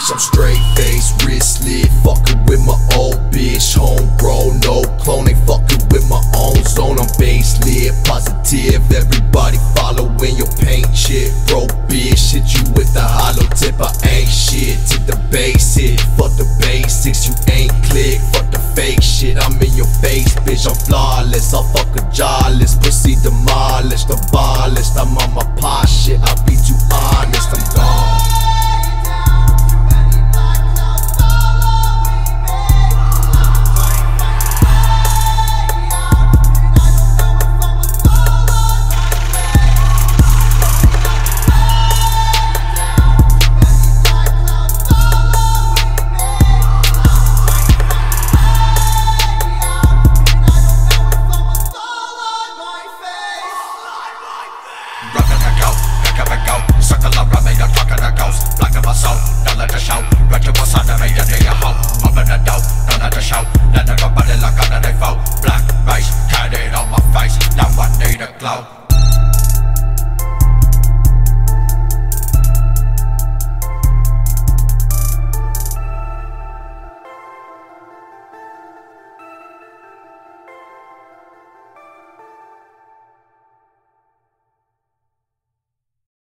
bitch. I'm straight face, wrist lit, fucking with my old bitch. Homegrown, no clone. cloning, fucking with my own zone. I'm base lit, positive. Everybody following your paint shit. Broke bitch, hit you with the hollow tip. I ain't shit. Take the hit, fuck the basics. You ain't click, fuck the fake shit. I'm in your face, bitch. I'm flawless. I'll fuck a jawless, pussy demolished, go Circle around me, I'm talking to ghosts. Of my soul, don't let the show Right to my I made a hoe Open the door, don't let the show Let everybody lock under their foe Black race, tatted on my face. Now I need a glow